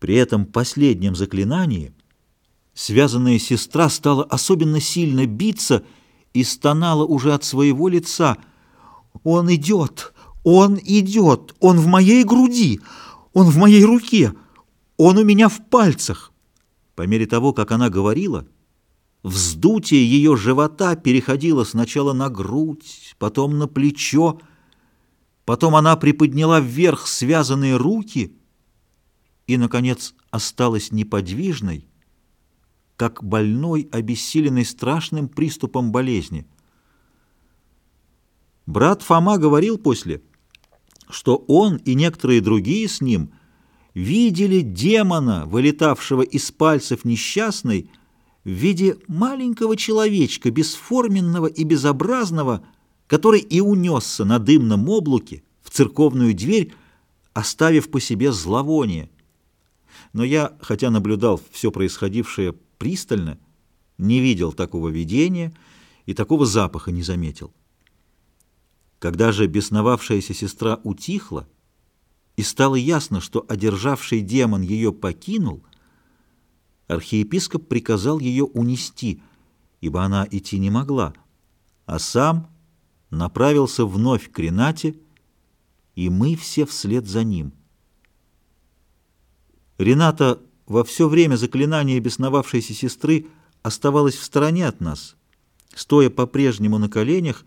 При этом последнем заклинании связанная сестра стала особенно сильно биться и стонала уже от своего лица. «Он идет! Он идет! Он в моей груди! Он в моей руке! Он у меня в пальцах!» По мере того, как она говорила, вздутие ее живота переходило сначала на грудь, потом на плечо, потом она приподняла вверх связанные руки и, наконец, осталась неподвижной, как больной, обессиленный страшным приступом болезни. Брат Фома говорил после, что он и некоторые другие с ним видели демона, вылетавшего из пальцев несчастной, в виде маленького человечка, бесформенного и безобразного, который и унесся на дымном облаке в церковную дверь, оставив по себе зловоние. Но я, хотя наблюдал все происходившее пристально, не видел такого видения и такого запаха не заметил. Когда же бесновавшаяся сестра утихла, и стало ясно, что одержавший демон ее покинул, архиепископ приказал ее унести, ибо она идти не могла, а сам направился вновь к Ренате, и мы все вслед за ним. Рената во все время заклинания бесновавшейся сестры оставалась в стороне от нас, стоя по-прежнему на коленях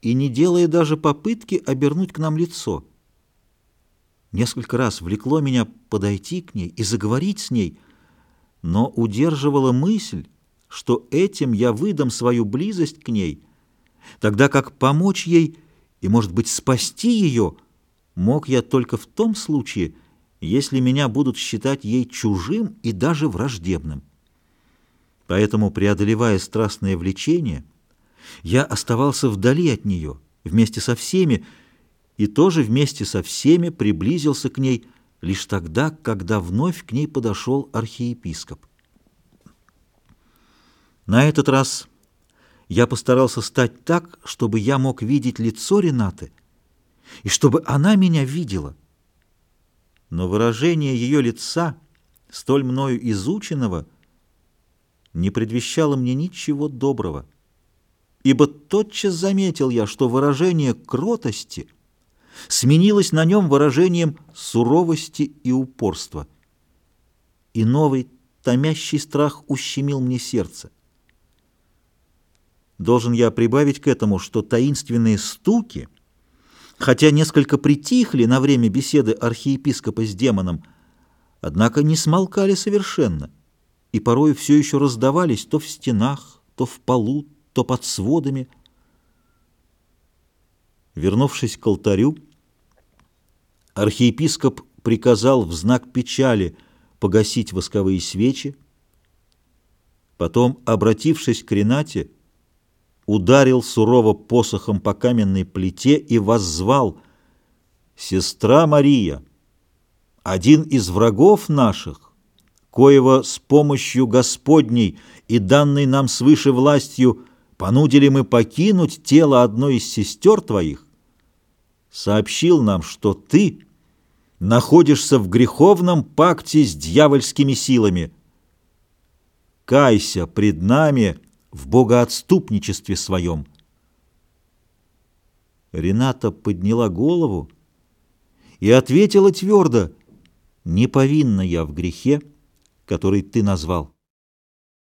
и не делая даже попытки обернуть к нам лицо. Несколько раз влекло меня подойти к ней и заговорить с ней, но удерживала мысль, что этим я выдам свою близость к ней, тогда как помочь ей и, может быть, спасти ее мог я только в том случае, если меня будут считать ей чужим и даже враждебным. Поэтому, преодолевая страстное влечение, я оставался вдали от нее, вместе со всеми, и тоже вместе со всеми приблизился к ней лишь тогда, когда вновь к ней подошел архиепископ. На этот раз я постарался стать так, чтобы я мог видеть лицо Ренаты, и чтобы она меня видела — но выражение ее лица, столь мною изученного, не предвещало мне ничего доброго, ибо тотчас заметил я, что выражение кротости сменилось на нем выражением суровости и упорства. И новый, томящий страх ущемил мне сердце. Должен я прибавить к этому, что таинственные стуки — хотя несколько притихли на время беседы архиепископа с демоном, однако не смолкали совершенно и порой все еще раздавались то в стенах, то в полу, то под сводами. Вернувшись к алтарю, архиепископ приказал в знак печали погасить восковые свечи, потом, обратившись к Ренате, ударил сурово посохом по каменной плите и воззвал «Сестра Мария, один из врагов наших, коего с помощью Господней и данной нам свыше властью понудили мы покинуть тело одной из сестер твоих, сообщил нам, что ты находишься в греховном пакте с дьявольскими силами. Кайся пред нами, в богоотступничестве своем. Рената подняла голову и ответила твердо, «Не повинна я в грехе, который ты назвал».